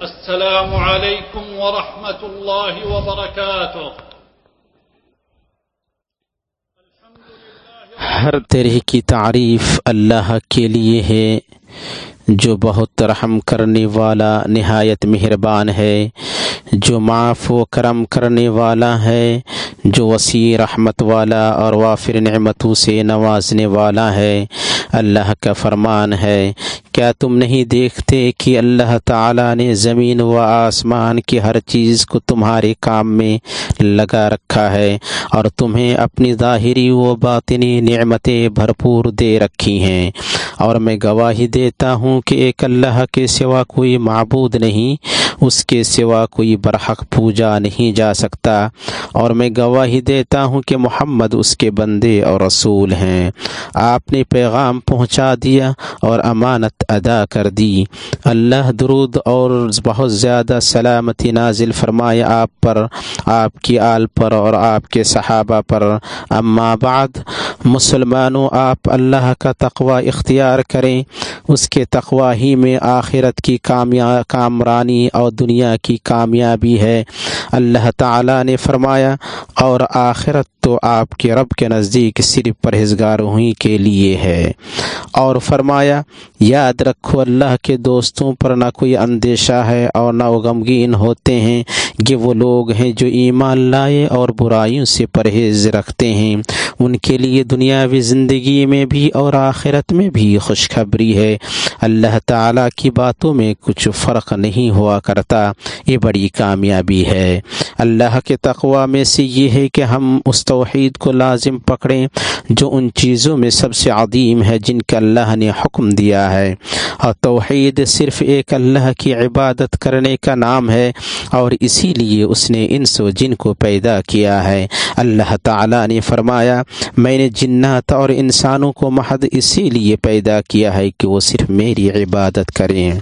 السلام عليكم ورحمة الله وبركاته. ہر طرح کی تعریف اللہ کے لیے ہے، جو بہت رحم کرنے والا نہایت مہربان ہے۔ جو معاف و کرم کرنے والا ہے، جو وسیع رحمت والا اور وافر نعمتوں سے نوازنے والا ہے۔ اللہ کا فرمان ہے، کیا تم نہیں دیکھتے کہ اللہ تعالیٰ نے زمین و آسمان کی ہر چیز کو تمہارے کام میں لگا رکھا ہے اور تمہیں اپنی ظاہری و باطنی نعمتیں بھرپور دے رکھی ہیں؟ اور میں گواہی دیتا ہوں کہ ایک اللہ کے سوا کوئی معبود نہیں اس کے سوا کوئی برحق پوجا نہیں جا سکتا اور میں گواہی دیتا ہوں کہ محمد اس کے بندے اور رسول ہیں۔ آپ نے پیغام پہنچا دیا اور امانت ادا کر دی۔ اللہ درود اور بہت زیادہ سلامتی نازل فرمائے آپ پر، آپ کی آل پر اور آپ کے صحابہ پر۔ اما بعد، مسلمانوں، آپ اللہ کا تقوی اختیار کریں۔ اس کے تقوی ہی میں آخرت کی کامیا کامرانی اور دنیا کی کامیابی ہے۔ اللہ تعالیٰ نے فرمایا، اور آخرت تو آپ کے رب کے نزدیک صرف پرہیزگاروں ہی کے لیے ہے۔ اور فرمایا، یاد رکھو، اللہ کے دوستوں پر نہ کوئی اندیشہ ہے اور نہ وہ غمگین ہوتے ہیں۔ کہ وہ لوگ ہیں جو ایمان لائے اور برائیوں سے پرہیز رکھتے ہیں۔ ان کے لیے دنیاوی زندگی میں بھی اور آخرت میں بھی خوشخبری ہے۔ اللہ تعالیٰ کی باتوں میں کچھ فرق نہیں ہوا کرتا۔ یہ بڑی کامیابی ہے۔ اللہ کے تقوا میں سے یہ ہے کہ ہم اس توحید کو لازم پکڑیں جو ان چیزوں میں سب سے عظیم ہے، جن کا اللہ نے حکم دیا ہے۔ اور توحید صرف ایک اللہ کی عبادت کرنے کا نام ہے اور اسی لیے اس نے انس و جن کو پیدا کیا ہے۔ اللہ تعالیٰ نے فرمایا، میں نے جنات اور انسانوں کو محض اسی لیے پیدا کیا ہے کہ وہ صرف میری عبادت کریں۔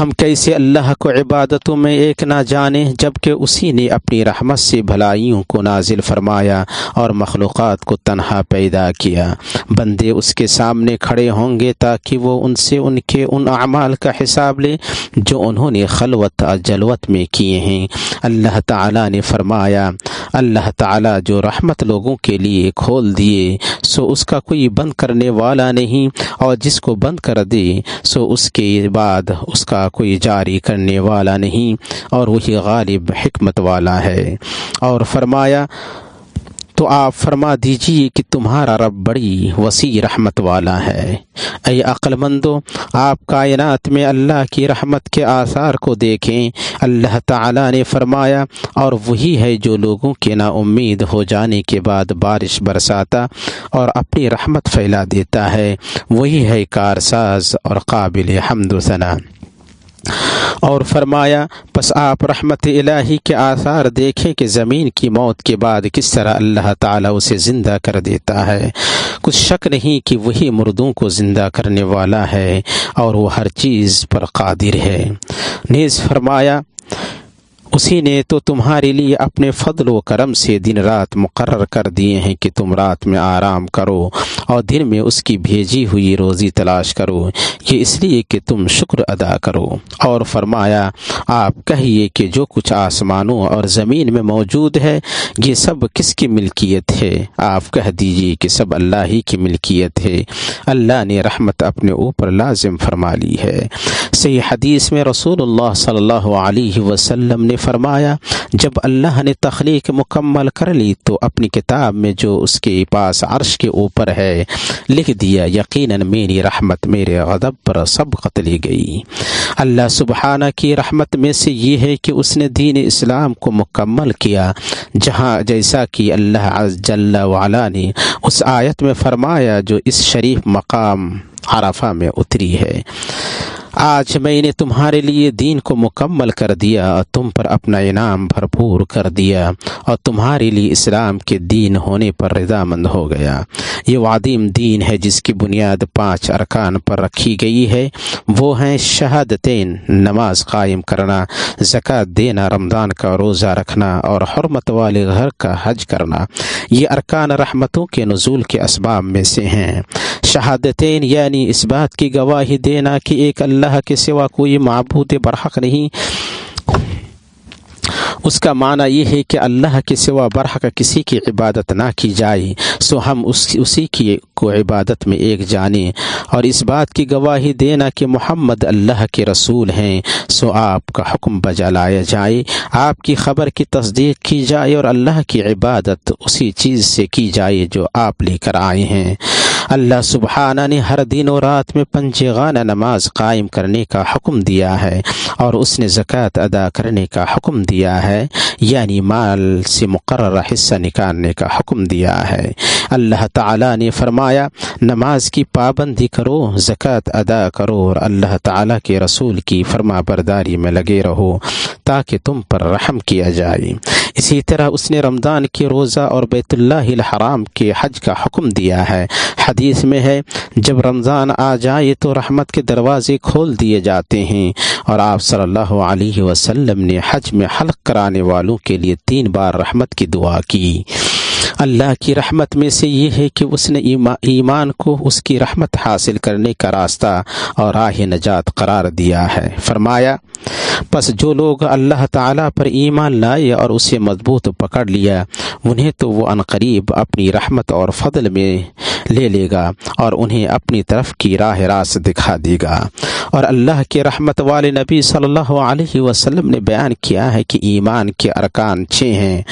ہم کیسے اللہ کو عبادتوں میں ایک نہ جانیں جبکہ اسی نے اپنی رحمت سے بھلائیوں کو نازل فرمایا اور مخلوقات کو تنہا پیدا کیا۔ بندے اس کے سامنے کھڑے ہوں گے تاکہ وہ ان سے ان کے ان اعمال کا حساب لے جو انہوں نے خلوت اور جلوت میں کیے ہیں۔ اللہ تعالیٰ نے فرمایا اللہ تعالیٰ جو رحمت لوگوں کے لیے کھول دیے، سو اس کا کوئی بند کرنے والا نہیں، اور جس کو بند کر دے، سو اس کے بعد اس کا کوئی جاری کرنے والا نہیں، اور وہی غالب حکمت والا ہے۔ اور فرمایا تو آپ فرما دیجیے کہ تمہارا رب بڑی وسیع رحمت والا ہے۔ اے عقل مندو آپ کائنات میں اللہ کی رحمت کے آثار کو دیکھیں۔ اللہ تعالیٰ نے فرمایا، اور وہی ہے جو لوگوں کے نا امید ہو جانے کے بعد بارش برساتا اور اپنی رحمت پھیلا دیتا ہے۔ وہی ہے کارساز اور قابل حمد و ثنا۔ اور فرمایا، پس آپ رحمت الہی کے آثار دیکھیں کہ زمین کی موت کے بعد کس طرح اللہ تعالیٰ اسے زندہ کر دیتا ہے۔ کچھ شک نہیں کہ وہی مردوں کو زندہ کرنے والا ہے اور وہ ہر چیز پر قادر ہے۔ نیز فرمایا اسی نے تو تمہارے لیے اپنے فضل و کرم سے دن رات مقرر کر دیے ہیں کہ تم رات میں آرام کرو اور دن میں اس کی بھیجی ہوئی روزی تلاش کرو۔ یہ اس لیے کہ تم شکر ادا کرو۔ اور فرمایا، آپ کہیے کہ جو کچھ آسمانوں اور زمین میں موجود ہے، یہ سب کس کی ملکیت ہے؟ آپ کہہ دیجیے کہ سب اللہ ہی کی ملکیت ہے۔ اللہ نے رحمت اپنے اوپر لازم فرما لی ہے۔ صحیح حدیث میں رسول اللہ صلی اللہ علیہ وسلم نے فرمایا، جب اللہ نے تخلیق مکمل کر لی تو اپنی کتاب میں جو اس کے پاس عرش کے اوپر ہے، لکھ دیا، یقیناً میری رحمت، میرے غضب پر سب قتلی گئی۔ اللہ سبحانہ کی رحمت میں سے یہ ہے کہ اس نے دین اسلام کو مکمل کیا، جہاں جیسا کہ اللہ عز جل وعلا نے اس آیت میں فرمایا جو اس شریف مقام عرفہ میں اتری ہے۔ آج میں نے تمہارے لیے دین کو مکمل کر دیا اور تم پر اپنا انعام بھرپور کر دیا اور تمہارے لیے اسلام کے دین ہونے پر رضامند ہو گیا۔ یہ وادیم دین ہے جس کی بنیاد پانچ ارکان پر رکھی گئی ہے۔ وہ ہیں شہادتین، نماز قائم کرنا زکوٰۃ دینا، رمضان کا روزہ رکھنا اور حرمت والے گھر کا حج کرنا۔ یہ ارکان رحمتوں کے نزول کے اسباب میں سے ہیں۔ شہادتین یعنی اس بات کی گواہی دینا کہ ایک اللہ کے سوا کوئی معبود برحق نہیں اس کا معنی یہ ہے کہ اللہ کے سوا برحق کسی کی عبادت نہ کی جائے، سو ہم اس اسی کی کو عبادت میں ایک جانیں۔ اور اس بات کی گواہی دینا کہ محمد اللہ کے رسول ہیں، سو آپ کا حکم بجا لایا جائے۔ آپ کی خبر کی تصدیق کی جائے اور اللہ کی عبادت اسی چیز سے کی جائے جو آپ لے کر آئے ہیں۔ اللہ سبحانہ نے ہر دن و رات میں پنجگانہ نماز قائم کرنے کا حکم دیا ہے اور اس نے زکوٰۃ ادا کرنے کا حکم دیا ہے یعنی مال سے مقررہ حصہ نکالنے کا حکم دیا ہے۔ اللہ تعالیٰ نے فرمایا، نماز کی پابندی کرو، زکوٰۃ ادا کرو اور اللہ تعالیٰ کے رسول کی فرما برداری میں لگے رہو۔ تاکہ تم پر رحم کیا جائے۔ اسی طرح اس نے رمضان کے روزہ اور بیت اللہ الحرام کے حج کا حکم دیا ہے۔ حدیث میں ہے، جب رمضان آ جائے تو رحمت کے دروازے کھول دیے جاتے ہیں اور آپ صلی اللہ علیہ وسلم نے حج میں حلق کرانے والوں کے لیے تین بار رحمت کی دعا کی۔ اللہ کی رحمت میں سے یہ ہے کہ اس نے ایمان کو اس کی رحمت حاصل کرنے کا راستہ اور راہ نجات قرار دیا ہے۔ فرمایا، پس جو لوگ اللہ تعالیٰ پر ایمان لائے اور اسے مضبوط پکڑ لیا، انہیں تو وہ عنقریب اپنی رحمت اور فضل میں لے لے گا اور انہیں اپنی طرف کی راہ راست دکھا دے گا۔ اور اللہ کے رحمت والے نبی صلی اللہ علیہ وسلم نے بیان کیا ہے کہ ایمان کے ارکان چھ ہیں۔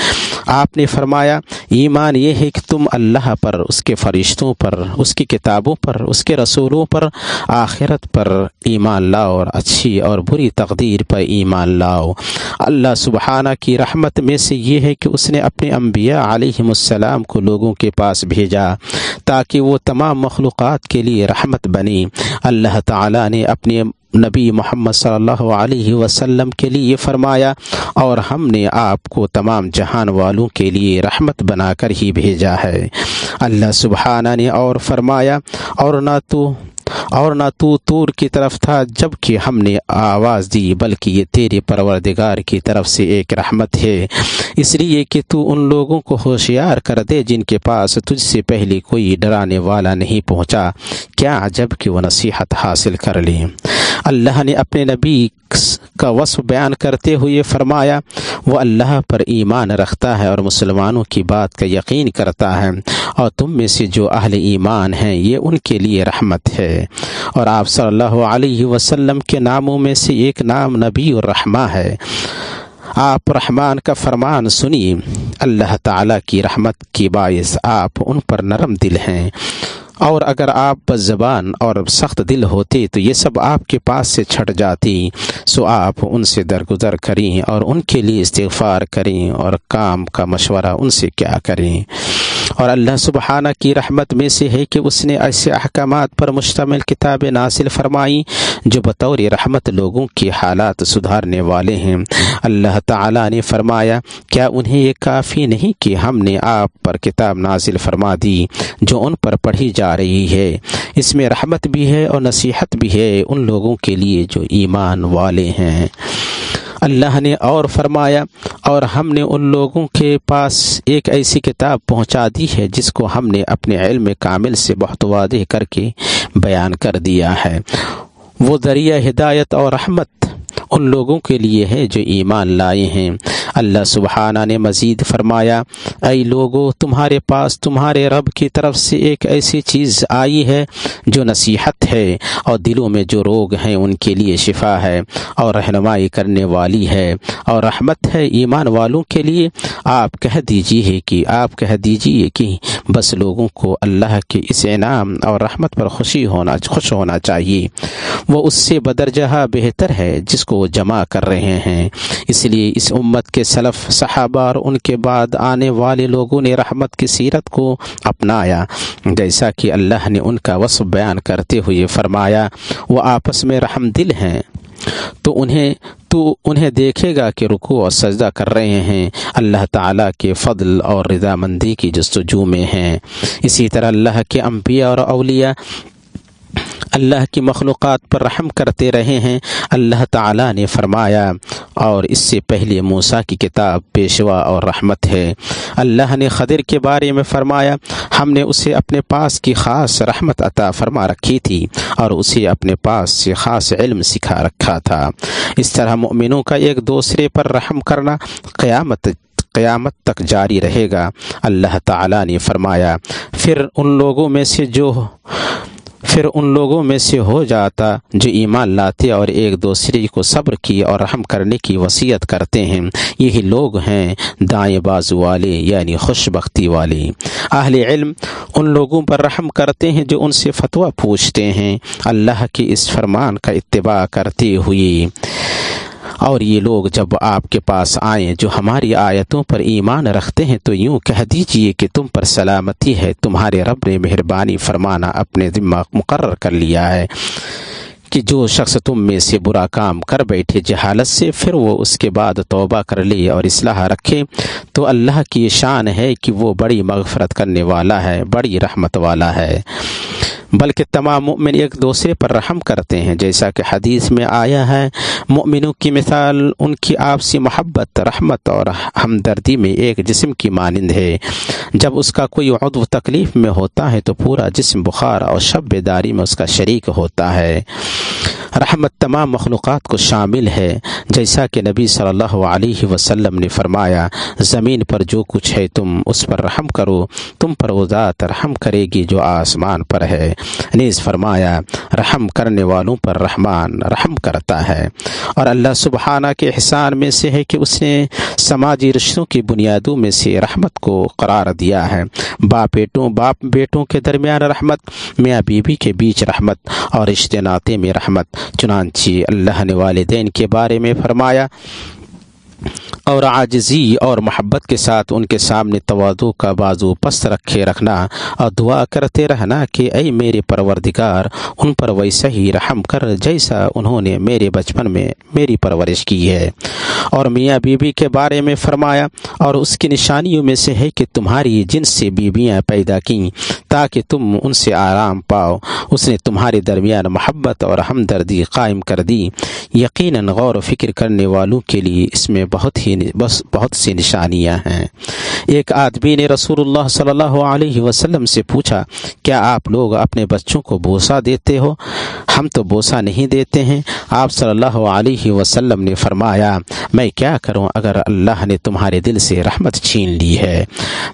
آپ نے فرمایا ایمان یہ ہے کہ تم اللہ پر، اس کے فرشتوں پر، اس کی کتابوں پر، اس کے رسولوں پر آخرت پر ایمان لاؤ اور اچھی اور بری تقدیر پر ایمان لاؤ۔ اللہ سبحانہ کی رحمت میں سے یہ ہے کہ اس نے اپنے انبیاء علیہ السلام کو لوگوں کے پاس بھیجا تاکہ وہ تمام مخلوقات کے لیے رحمت بنی اللہ تعالیٰ نے اپنے نبی محمد صلی اللہ علیہ وسلم کے لیے فرمایا، اور ہم نے آپ کو تمام جہان والوں کے لیے رحمت بنا کر ہی بھیجا ہے۔ اللہ سبحانہ نے اور فرمایا، اور نہ تو، اور نہ تو تور کی طرف تھا جبکہ ہم نے آواز دی، بلکہ یہ تیرے پروردگار کی طرف سے ایک رحمت ہے۔ اس لیے کہ تو ان لوگوں کو ہوشیار کر دے جن کے پاس تجھ سے پہلے کوئی ڈرانے والا نہیں پہنچا۔ کیا جبکہ وہ نصیحت حاصل کر لیں۔ اللہ نے اپنے نبی کا وصف بیان کرتے ہوئے فرمایا، وہ اللہ پر ایمان رکھتا ہے اور مسلمانوں کی بات کا یقین کرتا ہے اور تم میں سے جو اہل ایمان ہیں، یہ ان کے لیے رحمت ہے۔ اور آپ صلی اللہ علیہ وسلم کے ناموں میں سے ایک نام نبی الرحمٰ ہے۔ آپ رحمان کا فرمان سنیے، اللہ تعالیٰ کی رحمت کی باعث آپ ان پر نرم دل ہیں۔ اور اگر آپ بس زبان اور سخت دل ہوتے تو یہ سب آپ کے پاس سے چھٹ جاتی، سو آپ ان سے درگزر کریں اور ان کے لیے استغفار کریں اور کام کا مشورہ ان سے کیا کریں۔ اور اللہ سبحانہ کی رحمت میں سے ہے کہ اس نے ایسے احکامات پر مشتمل کتاب ناصل فرمائی جو بطور رحمت لوگوں کی حالات سدھارنے والے ہیں۔ اللہ تعالیٰ نے فرمایا، کیا انہیں یہ کافی نہیں کہ ہم نے آپ پر کتاب نازل فرما دی جو ان پر پڑھی جا رہی ہے؟ اس میں رحمت بھی ہے اور نصیحت بھی ہے ان لوگوں کے لیے جو ایمان والے ہیں۔ اللہ نے اور فرمایا اور ہم نے ان لوگوں کے پاس ایک ایسی کتاب پہنچا دی ہے جس کو ہم نے اپنے علم کامل سے بہت واضح کر کے بیان کر دیا ہے۔ وہ ذریعہ ہدایت اور رحمت ان لوگوں کے لیے ہے جو ایمان لائے ہیں۔ اللہ سبحانہ نے مزید فرمایا، اے لوگو، تمہارے پاس تمہارے رب کی طرف سے ایک ایسی چیز آئی ہے جو نصیحت ہے اور دلوں میں جو روگ ہیں ان کے لیے شفا ہے اور رہنمائی کرنے والی ہے اور رحمت ہے ایمان والوں کے لیے۔ آپ کہہ دیجیے کہ، آپ کہہ دیجیے کہ بس لوگوں کو اللہ کے اس انعام اور رحمت پر خوشی ہونا، خوش ہونا چاہیے۔ وہ اس سے بدرجہ بہتر ہے جس کو جمع کر رہے ہیں۔ اس لیے اس امت کے سلف صحابہ اور ان کے بعد آنے والے لوگوں نے رحمت کی سیرت کو اپنایا۔ جیسا کہ اللہ نے ان کا وصف بیان کرتے ہوئے فرمایا، وہ آپس میں رحم دل ہیں۔ تو انہیں تو انہیں دیکھے گا کہ رکو اور سجدہ کر رہے ہیں۔ اللہ تعالیٰ کے فضل اور رضامندی کی جستجو میں ہیں۔ اسی طرح اللہ کے انبیاء اور اولیاء اللہ کی مخلوقات پر رحم کرتے رہے ہیں، اللہ تعالیٰ نے فرمایا، اور اس سے پہلے موسا کی کتاب پیشوا اور رحمت ہے۔ اللہ نے خدر کے بارے میں فرمایا، ہم نے اسے اپنے پاس کی خاص رحمت عطا فرما رکھی تھی، اور اسے اپنے پاس سے خاص علم سکھا رکھا تھا۔ اس طرح مؤمنوں کا ایک دوسرے پر رحم کرنا قیامت قیامت تک جاری رہے گا۔ اللہ تعالیٰ نے فرمایا، پھر ان لوگوں میں سے جو پھر ان لوگوں میں سے ہو جاتا جو ایمان لاتے اور ایک دوسرے کو صبر کی اور رحم کرنے کی وصیت کرتے ہیں۔ یہی لوگ ہیں دائیں بازو والے یعنی خوش بختی والے۔ اہل علم ان لوگوں پر رحم کرتے ہیں جو ان سے فتویٰ پوچھتے ہیں۔ اللہ کے اس فرمان کا اتباع کرتے ہوئے۔ اور یہ لوگ جب آپ کے پاس آئیں جو ہماری آیتوں پر ایمان رکھتے ہیں تو یوں کہہ دیجیے کہ تم پر سلامتی ہے، تمہارے رب نے مہربانی فرمانا اپنے ذمہ مقرر کر لیا ہے کہ جو شخص تم میں سے برا کام کر بیٹھے جہالت سے، پھر وہ اس کے بعد توبہ کر لے اور اصلاح رکھے، تو اللہ کی شان ہے کہ وہ بڑی مغفرت کرنے والا ہے، بڑی رحمت والا ہے۔ بلکہ تمام مؤمن ایک دوسرے پر رحم کرتے ہیں۔ جیسا کہ حدیث میں آیا ہے، مؤمنوں کی مثال، ان کی آپسی محبت، رحمت اور ہمدردی میں ایک جسم کی مانند ہے۔ جب اس کا کوئی عضو تکلیف میں ہوتا ہے تو پورا جسم بخار اور شب بیداری میں اس کا شریک ہوتا ہے۔ رحمت تمام مخلوقات کو شامل ہے، جیسا کہ نبی صلی اللہ علیہ وسلم نے فرمایا، زمین پر جو کچھ ہے تم اس پر رحم کرو، تم پر وہ ذات رحم کرے گی جو آسمان پر ہے۔ نیز فرمایا، رحم کرنے والوں پر رحمان رحم کرتا ہے۔ اور اللہ سبحانہ کے احسان میں سے ہے کہ اس نے سماجی رشتوں کی بنیادوں میں سے رحمت کو قرار دیا ہے۔ باپ بیٹوں باپ بیٹوں کے درمیان رحمت، میاں بیوی کے بیچ رحمت اور رشتے ناطے میں رحمت۔ چنانچہ اللہ نے والدین کے بارے میں فرمایا اور عاجزی اور محبت کے ساتھ ان کے سامنے توازو کا بازو پست رکھے رکھنا اور دعا کرتے رہنا کہ اے میرے پروردگار، ان پر ویسا ہی رحم کر جیسا انہوں نے میرے بچپن میں میری پرورش کی ہے۔ اور میاں بیوی کے بارے میں فرمایا، اور اس کی نشانیوں میں سے ہے کہ تمہاری جن سے بیویاں پیدا کیں، تاکہ تم ان سے آرام پاؤ۔ اس نے تمہارے درمیان محبت اور ہمدردی قائم کر دی۔ یقیناً غور و فکر کرنے والوں کے لیے اس میں بہت ہی بس بہت سی نشانیاں ہیں۔ ایک آدمی نے رسول اللہ صلی اللہ علیہ وسلم سے پوچھا، کیا آپ لوگ اپنے بچوں کو بوسا دیتے ہو؟ ہم تو بوسا نہیں دیتے ہیں۔ آپ صلی اللہ علیہ وسلم نے فرمایا، میں کیا کروں اگر اللہ نے تمہارے دل سے رحمت چھین لی ہے؟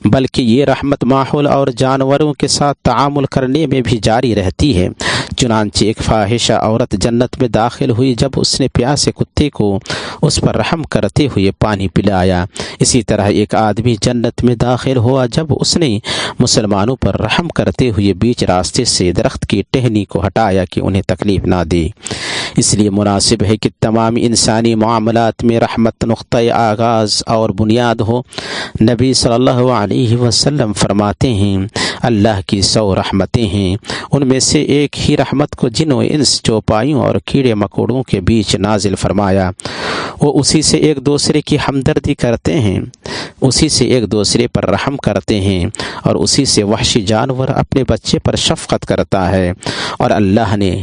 بلکہ یہ رحمت ماحول اور جانوروں کے ساتھ تعامل کرنے میں بھی جاری رہتی ہے۔ چنانچہ ایک فاحشہ عورت جنت میں داخل ہوئی جب اس نے پیاسے کتے کو اس پر رحم کرتے ہوئے پانی پلایا۔ اسی طرح ایک آدمی جنت میں داخل ہوا جب اس نے مسلمانوں پر رحم کرتے ہوئے بیچ راستے سے درخت کی ٹہنی کو ہٹایا کہ انہیں تکلیف نہ دی اس لیے مناسب ہے کہ تمام انسانی معاملات میں رحمت نقطۂ آغاز اور بنیاد ہو۔ نبی صلی اللہ علیہ وسلم فرماتے ہیں، اللہ کی سو رحمتیں ہیں۔ ان میں سے ایک ہی رحمت کو جنوں انس، چوپائیوں اور کیڑے مکوڑوں کے بیچ نازل فرمایا۔ وہ اسی سے ایک دوسرے کی ہمدردی کرتے ہیں۔ اسی سے ایک دوسرے پر رحم کرتے ہیں اور اسی سے وحشی جانور اپنے بچے پر شفقت کرتا ہے اور اللہ نے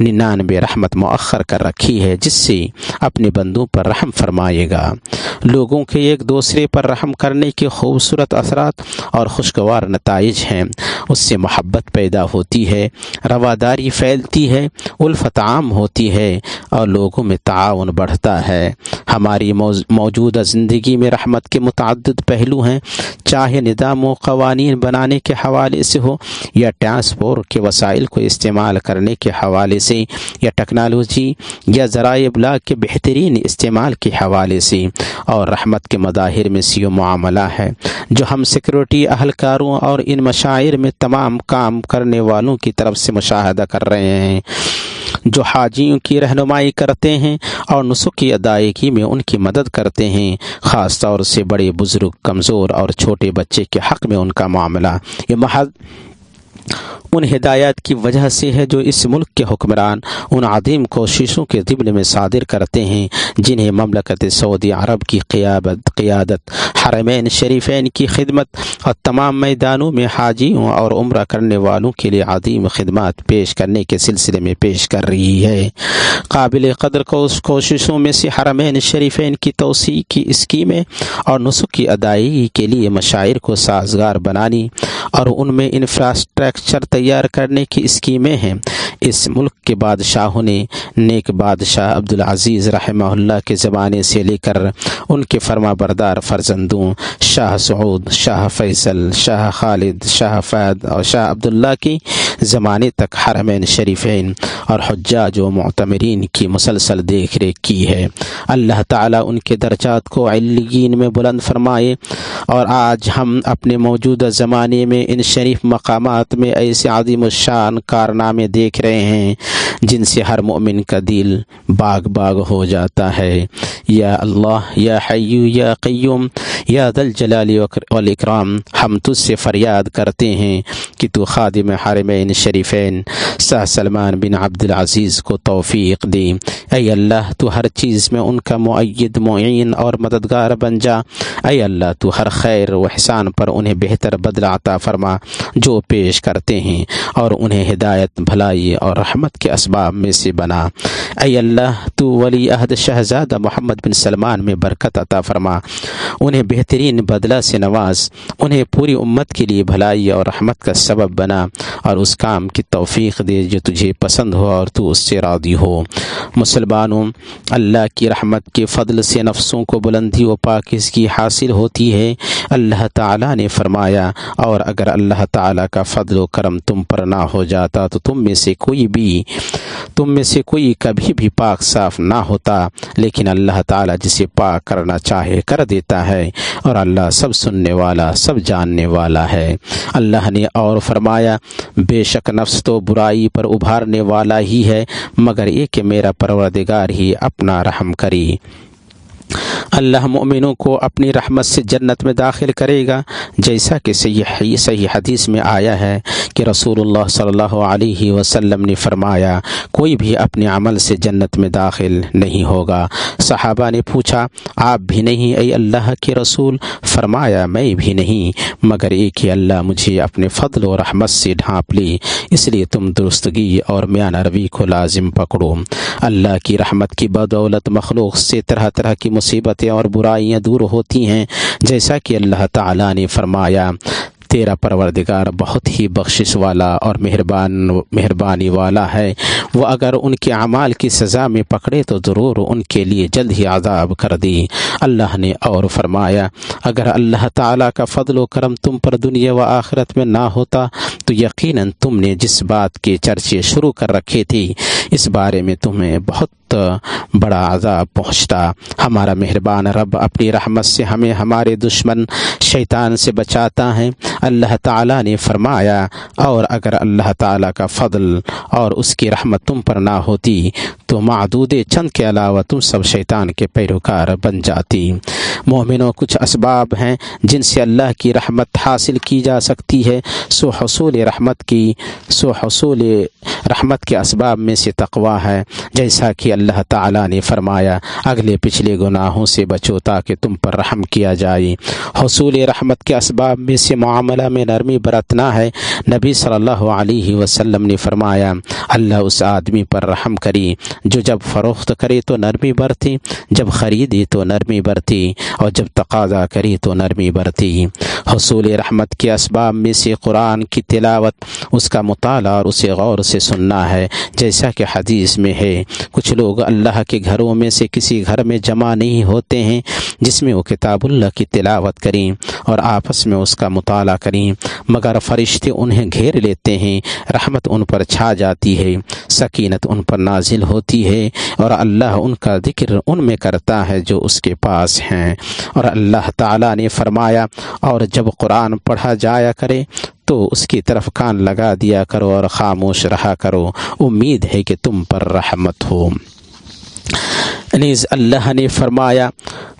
ننانوے رحمت مؤخر کر رکھی ہے جس سے اپنے بندوں پر رحم فرمائے گا۔ لوگوں کے ایک دوسرے پر رحم کرنے کے خوبصورت اثرات اور خوشگوار نتائج ہیں۔ اس سے محبت پیدا ہوتی ہے، رواداری پھیلتی ہے، الفت عام ہوتی ہے اور لوگوں میں تعاون بڑھتا ہے۔ ہماری موجودہ زندگی میں رحمت کے متعدد پہلو ہیں۔ چاہے نظام و قوانین بنانے کے حوالے سے ہو یا ٹرانسپورٹ کے وسائل کو استعمال کرنے کے حوالے سے یا ٹیکنالوجی یا ذرائع ابلاغ کے بہترین استعمال کے حوالے سے۔ اور رحمت کے مظاہر میں سی و معاملہ ہے، جو ہم سیکورٹی اہلکاروں اور ان مشاعر میں تمام کام کرنے والوں کی طرف سے مشاہدہ کر رہے ہیں۔ جو حاجیوں کی رہنمائی کرتے ہیں اور نسخ کی ادائیگی میں ان کی مدد کرتے ہیں، خاص طور سے بڑے بزرگ، کمزور اور چھوٹے بچے کے حق میں ان کا معاملہ۔ یہ محض ان ہدایات کی وجہ سے ہے جو اس ملک کے حکمران ان عظیم کوششوں کے ضمن میں صادر کرتے ہیں، جنہیں مملکت سعودی عرب کی قیادت قیادت حرمین شریفین کی خدمت اور تمام میدانوں میں حاجیوں اور عمرہ کرنے والوں کے لیے عظیم خدمات پیش کرنے کے سلسلے میں پیش کر رہی ہے۔ قابل قدر کوششوں میں سے حرمین شریفین کی توسیع کی اسکیمیں اور نسخ کی ادائیگی کے لیے مشاعر کو سازگار بنانی اور ان میں انفراسٹرکچر تیار کرنے کی اسکیمیں ہیں۔ اس ملک کے بادشاہوں نے نیک بادشاہ عبدالعزیز رحمہ اللہ کے زمانے سے لے کر ان کے فرما بردار فرزندوں، شاہ سعود، شاہ فیصل، شاہ خالد، شاہ فید اور شاہ عبداللہ کی زمانے تک حرمین شریفین اور حجاج و معتمرین کی مسلسل دیکھ ریکھ کی ہے۔ اللہ تعالیٰ ان کے درجات کو علیین میں بلند فرمائے اور آج ہم اپنے موجودہ زمانے میں ان شریف مقامات میں ایسے عظیم الشان کارنامے دیکھ رہے ہیں، جن سے ہر مومن کا دل باغ باغ ہو جاتا ہے۔ یا اللہ، یا حیو یا قیوم، یا دل جلالی والاکرام، ہم تجھ سے فریاد کرتے ہیں کہ تو خادم حرمین شریفین سہ سلمان بن عبد العزیز کو توفیق دی اے اللہ، تو ہر چیز میں ان کا معید معین اور مددگار بن جا۔ اے اللہ، تو ہر خیر و احسان پر انہیں بہتر بدلا عطا فرما، جو پیش کرتے ہیں، اور انہیں ہدایت، بھلائی اور رحمت کے اسباب میں سے بنا۔ اے اللہ، تو ولی عہد شہزادہ محمد بن سلمان میں برکت عطا فرما۔ انہیں بہترین بدلہ سے نواز، انہیں پوری امت کے لیے بھلائی اور رحمت کا سبب بنا اور اس کام کی توفیق دے جو تجھے پسند ہو اور تو اس سے راضی ہو۔ مسلمانوں، اللہ کی رحمت کے فضل سے نفسوں کو بلندی و پاکز کی حاصل ہوتی ہے۔ اللہ تعالیٰ نے فرمایا، اور اگر اللہ تعالیٰ کا فضل و کرم تم پر نہ ہو جاتا تو تم میں سے کوئی بھی تم میں سے کوئی کبھی بھی پاک صاف نہ ہوتا، لیکن اللہ تعالیٰ جسے پاک کرنا چاہے کر دیتا ہے اور اللہ سب سننے والا، سب جاننے والا ہے۔ اللہ نے اور فرمایا، بے شک نفس تو برائی پر ابھارنے والا ہی ہے، مگر یہ کہ میرا پروردگار ہی اپنا رحم کری اللہ مومنوں کو اپنی رحمت سے جنت میں داخل کرے گا۔ جیسا کہ صحیح صحیح حدیث میں آیا ہے کہ رسول اللہ صلی اللہ علیہ وسلم نے فرمایا، کوئی بھی اپنے عمل سے جنت میں داخل نہیں ہوگا۔ صحابہ نے پوچھا، آپ بھی نہیں اے اللہ کے رسول؟ فرمایا، میں بھی نہیں، مگر ایک ہی اللہ مجھے اپنے فضل و رحمت سے ڈھانپ لی اس لیے تم درستگی اور میان روی کو لازم پکڑو۔ اللہ کی رحمت کی بدولت مخلوق سے طرح طرح کی مصیبت مصیبتیں اور برائیاں دور ہوتی ہیں، جیسا کہ اللہ تعالیٰ نے فرمایا، تیرا پروردگار بہت ہی بخشش والا اور مہربان، مہربانی والا ہے۔ وہ اگر ان کے اعمال کی سزا میں پکڑے تو ضرور ان کے لیے جلد ہی عذاب کر دی اللہ نے اور فرمایا، اگر اللہ تعالیٰ کا فضل و کرم تم پر دنیا و آخرت میں نہ ہوتا، تو یقیناً تم نے جس بات کے چرچے شروع کر رکھے تھے، اس بارے میں تمہیں بہت بڑا عذاب پہنچتا۔ ہمارا مہربان رب اپنی رحمت سے ہمیں ہمارے دشمن شیطان سے بچاتا ہے۔ اللہ تعالیٰ نے فرمایا، اور اگر اللہ تعالیٰ کا فضل اور اس کی رحمت تم پر نہ ہوتی، تو معدود چند کے علاوہ تم سب شیطان کے پیروکار بن جاتی۔ مومنوں کچھ اسباب ہیں جن سے اللہ کی رحمت حاصل کی جا سکتی ہے۔ سو حصول رحمت کی، سو حصول رحمت کے اسباب میں سے تقوا ہے۔ جیسا کہ اللہ تعالیٰ نے فرمایا، اگلے پچھلے گناہوں سے بچو تاکہ تم پر رحم کیا جائے۔ حصول رحمت کے اسباب میں سے معاملہ میں نرمی برتنا ہے۔ نبی صلی اللہ علیہ وسلم نے فرمایا، اللہ اس آدمی پر رحم کری جو جب فروخت کرے تو نرمی برتی، جب خریدی تو نرمی برتی۔ اور جب تقاضا کری تو نرمی برتی۔ حصول رحمت کے اسباب میں سے قرآن کی تلاوت، اس کا مطالعہ اور اسے غور سے سننا ہے، جیسا کہ حدیث میں ہے۔ کچھ لوگ اللہ کے گھروں میں سے کسی گھر میں جمع نہیں ہوتے ہیں، جس میں وہ کتاب اللہ کی تلاوت کریں اور آپس میں اس کا مطالعہ کریں۔ مگر فرشتے انہیں گھیر لیتے ہیں، رحمت ان پر چھا جاتی ہے۔ سکینت ان پر نازل ہوتی ہے اور اللہ ان کا ذکر ان میں کرتا ہے جو اس کے پاس ہیں۔ اور اللہ تعالیٰ نے فرمایا، اور جب قرآن پڑھا جایا کرے تو اس کی طرف کان لگا دیا کرو اور خاموش رہا کرو۔ امید ہے کہ تم پر رحمت ہو۔ نیز اللہ نے فرمایا،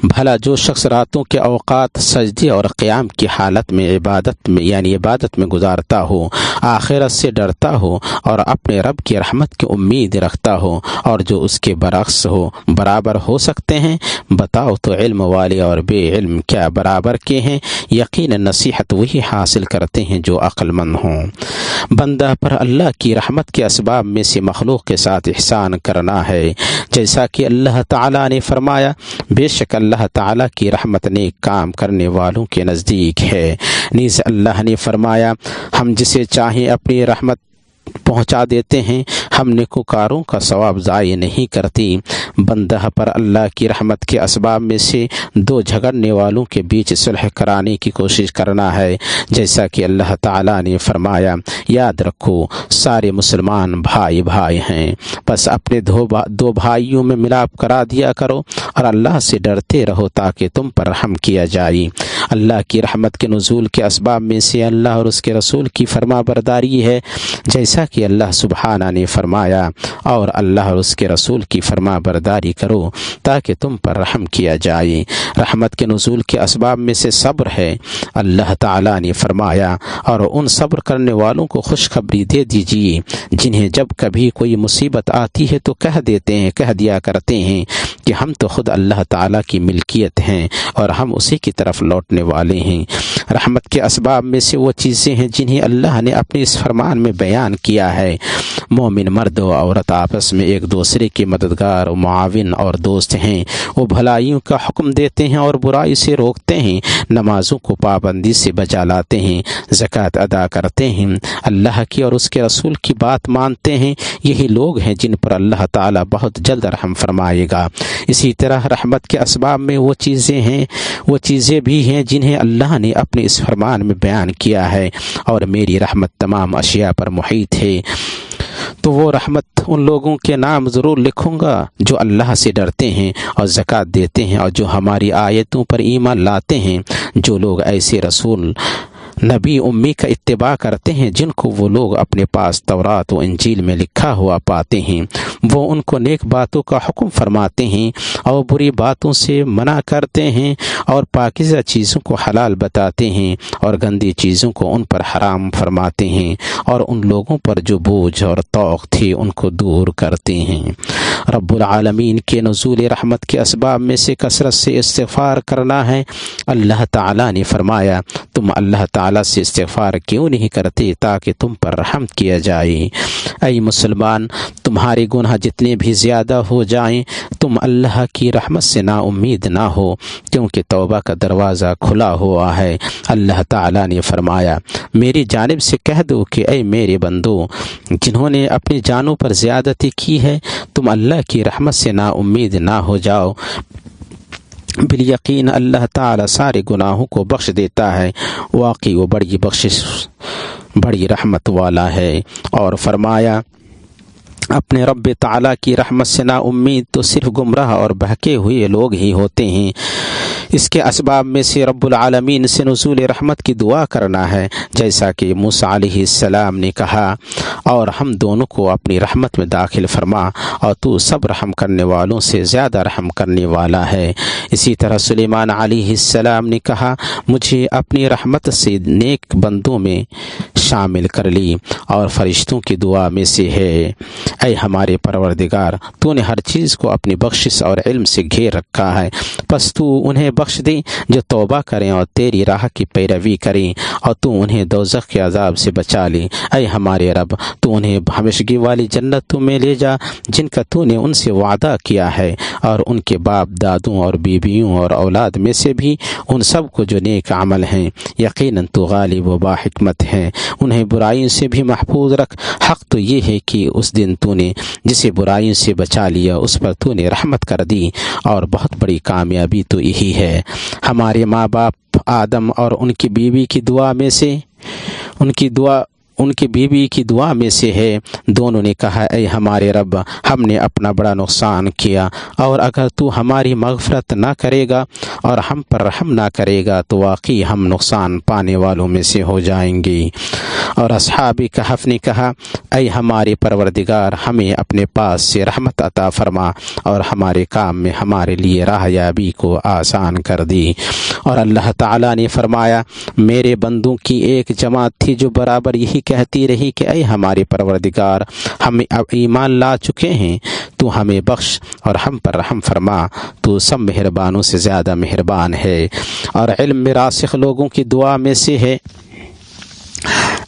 بھلا جو شخص راتوں کے اوقات سجدے اور قیام کی حالت میں عبادت میں یعنی عبادت میں گزارتا ہو، آخرت سے ڈرتا ہو اور اپنے رب کی رحمت کی امید رکھتا ہو اور جو اس کے برعکس ہو، برابر ہو سکتے ہیں، بتاؤ تو علم والے اور بے علم کیا برابر کے ہیں؟ یقین نصیحت وہی حاصل کرتے ہیں جو عقل مند ہوں۔ بندہ پر اللہ کی رحمت کے اسباب میں سے مخلوق کے ساتھ احسان کرنا ہے، جیسا کہ اللہ تعالیٰ نے فرمایا، بے شک اللہ تعالیٰ کی رحمت نے کام کرنے والوں کے نزدیک ہے۔ نیز اللہ نے فرمایا، ہم جسے چاہیں اپنی رحمت پہنچا دیتے ہیں۔ ہم نکوکاروں کا ثواب ضائع نہیں کرتی۔ بندہ پر اللہ کی رحمت کے اسباب میں سے دو جھگڑنے والوں کے بیچ صلح کرانے کی کوشش کرنا ہے۔ جیسا کہ اللہ تعالیٰ نے فرمایا، یاد رکھو، سارے مسلمان بھائی بھائی ہیں۔ بس اپنے دو دو بھائیوں میں ملاپ کرا دیا کرو اور اللہ سے ڈرتے رہو تاکہ تم پر رحم کیا جائے۔ اللہ کی رحمت کے نزول کے اسباب میں سے اللہ اور اس کے رسول کی فرما برداری ہے۔ جیسا کہ اللہ سبحانہ نے فرمایا، اور اللہ اور اس کے رسول کی فرما برداری کرو تاکہ تم پر رحم کیا جائے۔ رحمت کے نزول کے اسباب میں سے صبر ہے۔ اللہ تعالیٰ نے فرمایا، اور ان صبر کرنے والوں کو خوشخبری دے دیجیے جنہیں جب کبھی کوئی مصیبت آتی ہے تو کہہ دیتے ہیں، کہہ دیا کرتے ہیں کہ ہم تو خود اللہ تعالیٰ کی ملکیت ہیں اور ہم اسی کی طرف لوٹنے والے ہیں۔ رحمت کے اسباب میں سے وہ چیزیں ہیں جنہیں اللہ نے اپنے اس فرمان میں بیان کیا ہے۔ مومن مرد و عورت آپس میں ایک دوسرے کے مددگار، معاون اور دوست ہیں۔ وہ بھلائیوں کا حکم دیتے ہیں اور برائی سے روکتے ہیں۔ نمازوں کو پابندی سے بچا لاتے ہیں، زکوٰۃ ادا کرتے ہیں۔ اللہ کی اور اس کے رسول کی بات مانتے ہیں۔ یہی لوگ ہیں جن پر اللہ تعالیٰ بہت جلد رحم فرمائے گا۔ اسی طرح رحمت کے اسباب میں وہ چیزیں ہیں، وہ چیزیں بھی ہیں جنہیں اللہ نے اپنے اس فرمان میں بیان کیا ہے اور میری رحمت تمام اشیاء پر محیط ہے۔ تو وہ رحمت ان لوگوں کے نام ضرور لکھوں گا جو اللہ سے ڈرتے ہیں اور زکوٰۃ دیتے ہیں اور جو ہماری آیتوں پر ایمان لاتے ہیں۔ جو لوگ ایسے رسول نبی امی کا اتباع کرتے ہیں جن کو وہ لوگ اپنے پاس تورات و انجیل میں لکھا ہوا پاتے ہیں۔ وہ ان کو نیک باتوں کا حکم فرماتے ہیں اور بری باتوں سے منع کرتے ہیں اور پاکیزہ چیزوں کو حلال بتاتے ہیں اور گندی چیزوں کو ان پر حرام فرماتے ہیں اور ان لوگوں پر جو بوجھ اور توق تھی ان کو دور کرتے ہیں۔ رب العالمین کے نزول رحمت کے اسباب میں سے کثرت سے استغفار کرنا ہے۔ اللہ تعالیٰ نے فرمایا، تم اللہ تعالیٰ سے استغفار کیوں نہیں کرتے تاکہ تم پر رحم کیا جائے؟ اے مسلمان، تمہارے گناہ جتنے بھی زیادہ ہو جائیں، تم اللہ کی رحمت سے نا امید نہ ہو، کیونکہ توبہ کا دروازہ کھلا ہوا ہے۔ اللہ تعالیٰ نے فرمایا، میری جانب سے کہہ دو کہ اے میرے بندو، جنہوں نے اپنی جانوں پر زیادتی کی ہے، تم اللہ کی رحمت سے نا امید نہ ہو جاؤ۔ بال یقین اللہ تعالی سارے گناہوں کو بخش دیتا ہے۔ واقعی وہ بڑی بخشش، بڑی رحمت والا ہے۔ اور فرمایا، اپنے رب تعالیٰ کی رحمت سے نا امید تو صرف گمراہ اور بہکے ہوئے لوگ ہی ہوتے ہیں۔ اس کے اسباب میں سے رب العالمین سے نزول رحمت کی دعا کرنا ہے۔ جیسا کہ موسیٰ علیہ السلام نے کہا، اور ہم دونوں کو اپنی رحمت میں داخل فرما، اور تو سب رحم کرنے والوں سے زیادہ رحم کرنے والا ہے۔ اسی طرح سلیمان علیہ السلام نے کہا، مجھے اپنی رحمت سے نیک بندوں میں شامل کر لی اور فرشتوں کی دعا میں سے ہے۔ اے ہمارے پروردگار، تو نے ہر چیز کو اپنی بخشش اور علم سے گھیر رکھا ہے۔ پس تو انہیں بخش دیں جو توبہ کریں اور تیری راہ کی پیروی کریں اور تو انہیں دوزخ کے عذاب سے بچا لیں اے ہمارے رب، تو انہیں ہمیشگی والی جنتوں میں لے جا جن کا تو نے ان سے وعدہ کیا ہے۔ اور ان کے باپ، دادوں اور بیویوں اور اولاد میں سے بھی ان سب کو جو نیک عمل ہیں، یقیناً تو غالب و باحکمت ہیں۔ انہیں برائیوں سے بھی محفوظ رکھ۔ حق تو یہ ہے کہ اس دن تو نے جسے برائیوں سے بچا لیا، اس پر تو نے رحمت کر دی۔ اور بہت بڑی کامیابی تو یہی ہے۔ ہمارے ماں باپ آدم اور ان کی بیوی کی دعا میں سے، ان کی دعا ان کی بیوی کی دعا میں سے ہے۔ دونوں نے کہا، اے ہمارے رب، ہم نے اپنا بڑا نقصان کیا، اور اگر تو ہماری مغفرت نہ کرے گا اور ہم پر رحم نہ کرے گا، تو واقعی ہم نقصان پانے والوں میں سے ہو جائیں گے۔ اور اصحاب کہف نے کہا، اے ہمارے پروردگار، ہمیں اپنے پاس سے رحمت عطا فرما اور ہمارے کام میں ہمارے لیے راہ یابی کو آسان کر دی اور اللہ تعالیٰ نے فرمایا، میرے بندوں کی ایک جماعت تھی جو برابر یہی کہتی رہی کہ اے ہمارے پروردگار، ہم اب ایمان لا چکے ہیں، تو ہمیں بخش اور ہم پر رحم فرما، تو سب مہربانوں سے زیادہ مہربان ہے۔ اور علم میں راسخ لوگوں کی دعا میں سے ہے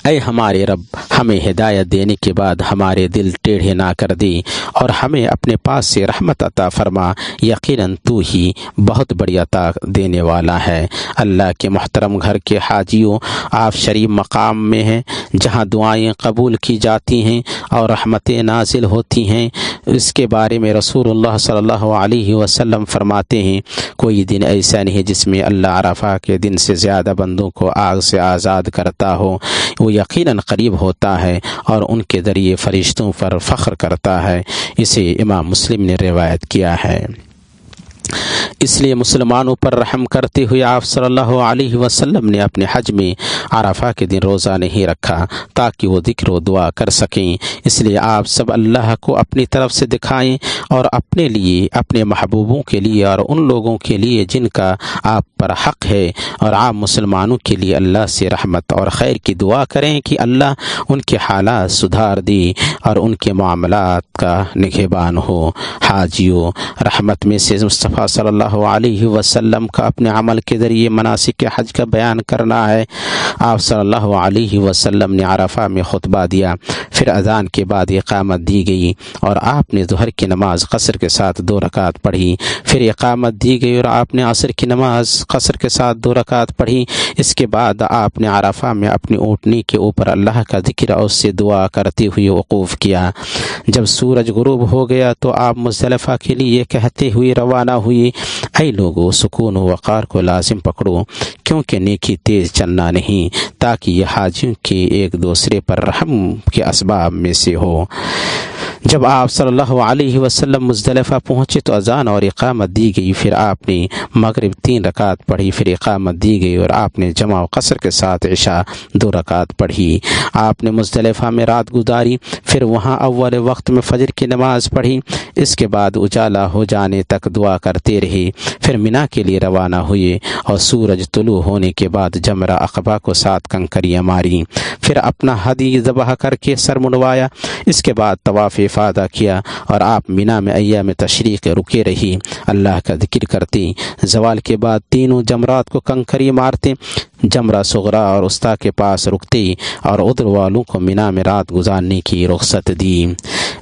اے ہمارے رب، ہمیں ہدایت دینے کے بعد ہمارے دل ٹیڑھے نہ کر دی اور ہمیں اپنے پاس سے رحمت عطا فرما، یقیناً تو ہی بہت بڑی عطا دینے والا ہے۔ اللہ کے محترم گھر کے حاجیوں، آپ شریف مقام میں ہیں، جہاں دعائیں قبول کی جاتی ہیں اور رحمتیں نازل ہوتی ہیں۔ اس کے بارے میں رسول اللہ صلی اللہ علیہ وسلم فرماتے ہیں، کوئی دن ایسا نہیں جس میں اللہ عرفہ کے دن سے زیادہ بندوں کو آگ سے آزاد کرتا ہو۔ وہ یقیناً قریب ہوتا ہے اور ان کے ذریعے فرشتوں پر فخر کرتا ہے۔ اسے امام مسلم نے روایت کیا ہے۔ اس لیے مسلمانوں پر رحم کرتے ہوئے آپ صلی اللہ علیہ وسلم نے اپنے حج میں عرفہ کے دن روزہ نہیں رکھا تاکہ وہ ذکر و دعا کر سکیں۔ اس لیے آپ سب اللہ کو اپنی طرف سے دکھائیں اور اپنے لیے، اپنے محبوبوں کے لیے اور ان لوگوں کے لیے جن کا آپ پر حق ہے۔ اور آپ مسلمانوں کے لیے اللہ سے رحمت اور خیر کی دعا کریں کہ اللہ ان کے حالات سدھار دی اور ان کے معاملات کا نگہبان ہو۔ حاجیوں رحمت میں سے مصطفیٰ صلی اللہ علیہ وسلم کا اپنے عمل کے ذریعے مناسب کے حج کا بیان کرنا ہے۔ آپ صلی اللہ علیہ وسلم نے عرفہ میں خطبہ دیا۔ پھر اذان کے بعد اقامت دی گئی اور آپ نے ظہر کی نماز قصر کے ساتھ دو رکعت پڑھی۔ پھر اقامت دی گئی اور آپ نے عصر کی نماز قصر کے ساتھ دو رکعت پڑھی۔ اس کے بعد آپ نے عرفہ میں اپنی اونٹنی کے اوپر اللہ کا ذکر اور اس سے دعا کرتے ہوئے وقوف کیا۔ جب سورج غروب ہو گیا تو آپ مصطلفہ کے لیے کہتے ہوئے روانہ ہوئی۔ اے لوگو، سکون و وقار کو لازم پکڑو، کیونکہ نیکی تیز چلنا نہیں، تاکہ یہ حاجیوں کے ایک دوسرے پر رحم کے اسباب میں سے ہو۔ جب آپ صلی اللہ علیہ وسلم مزدلفہ پہنچے تو اذان اور اقامت دی گئی، پھر آپ نے مغرب تین رکعت پڑھی، پھر اقامت دی گئی اور آپ نے جمع و قصر کے ساتھ عشاء دو رکعت پڑھی۔ آپ نے مزدلفہ میں رات گزاری، پھر وہاں اول وقت میں فجر کی نماز پڑھی اس کے بعد اجالا ہو جانے تک دعا کرتے رہے، پھر منا کے لیے روانہ ہوئے اور سورج طلوع ہونے کے بعد جمرہ اقبا کو سات کنکریاں ماری۔ پھر اپنا حدی ذبح کر کے سر منڈوایا۔ اس کے بعد طواف افادہ کیا اور آپ مینا میں ایا میں تشریق رکے رہی اللہ کا ذکر کرتی زوال کے بعد تینوں جمرات کو کنکری مارتے۔ جمرہ سغرا اور استا کے پاس رکتے اور ادھر والوں کو مینا میں رات گزارنے کی رخصت دی۔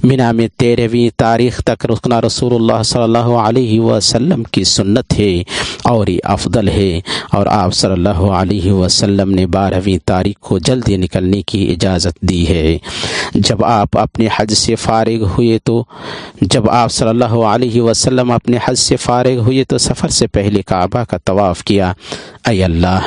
مینا میں تیرہویں تاریخ تک رکنا رسول اللہ صلی اللہ علیہ وسلم کی سنت ہے اور یہ افضل ہے۔ اور آپ صلی اللہ علیہ وسلم نے بارہویں تاریخ کو جلدی نکلنے کی اجازت دی ہے۔ جب آپ اپنے حج سے فارغ ہوئے تو جب آپ صلی اللہ علیہ وسلم اپنے حج سے فارغ ہوئے تو سفر سے پہلے کعبہ کا طواف کیا۔ اے اللہ،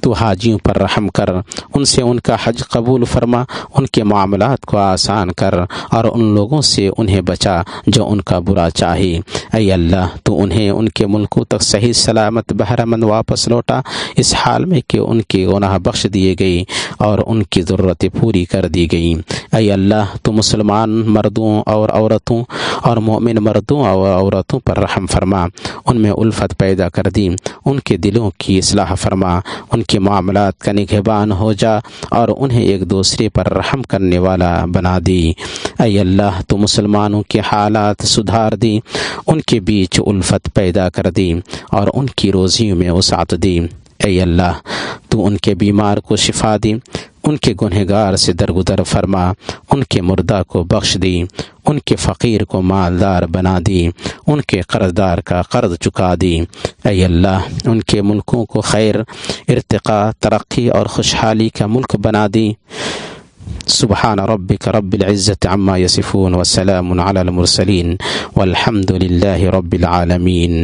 تو حاجیوں پر رحم کر، ان سے ان کا حج قبول فرما، ان کے معاملات کو آسان کر، اور ان لوگوں سے انہیں بچا جو ان کا برا چاہے اے اللہ، تو انہیں ان کے ملکوں تک صحیح سلامت بہرمند واپس لوٹا، اس حال میں کہ ان کی گناہ بخش دیے گئی، اور ان کی ضرورتیں پوری کر دی گئیں اے اللہ، تو مسلمان مردوں اور عورتوں، اور مومن مردوں اور عورتوں پر رحم فرما، ان میں الفت پیدا کر دی، ان کے دلوں کی اصلاح فرما، ان کے معاملات کا نگہبان ہو جا اور انہیں ایک دوسرے پر رحم کرنے والا بنا دی۔ اے اللہ، تو مسلمانوں کے حالات سدھار دی ان کے بیچ الفت پیدا کر دی اور ان کی روزیوں میں وسعت دی اے اللہ، تو ان کے بیمار کو شفا دی ان کے گنہگار سے درگدر فرما۔ ان کے مردہ کو بخش دی ان کے فقیر کو مالدار بنا دی ان کے قرضدار کا قرض چکا دی اے اللہ، ان کے ملکوں کو خیر، ارتقاء، ترقی اور خوشحالی کا ملک بنا دی سبحان ربك رب العزة عما يصفون وسلام على المرسلين والحمد لله رب العالمين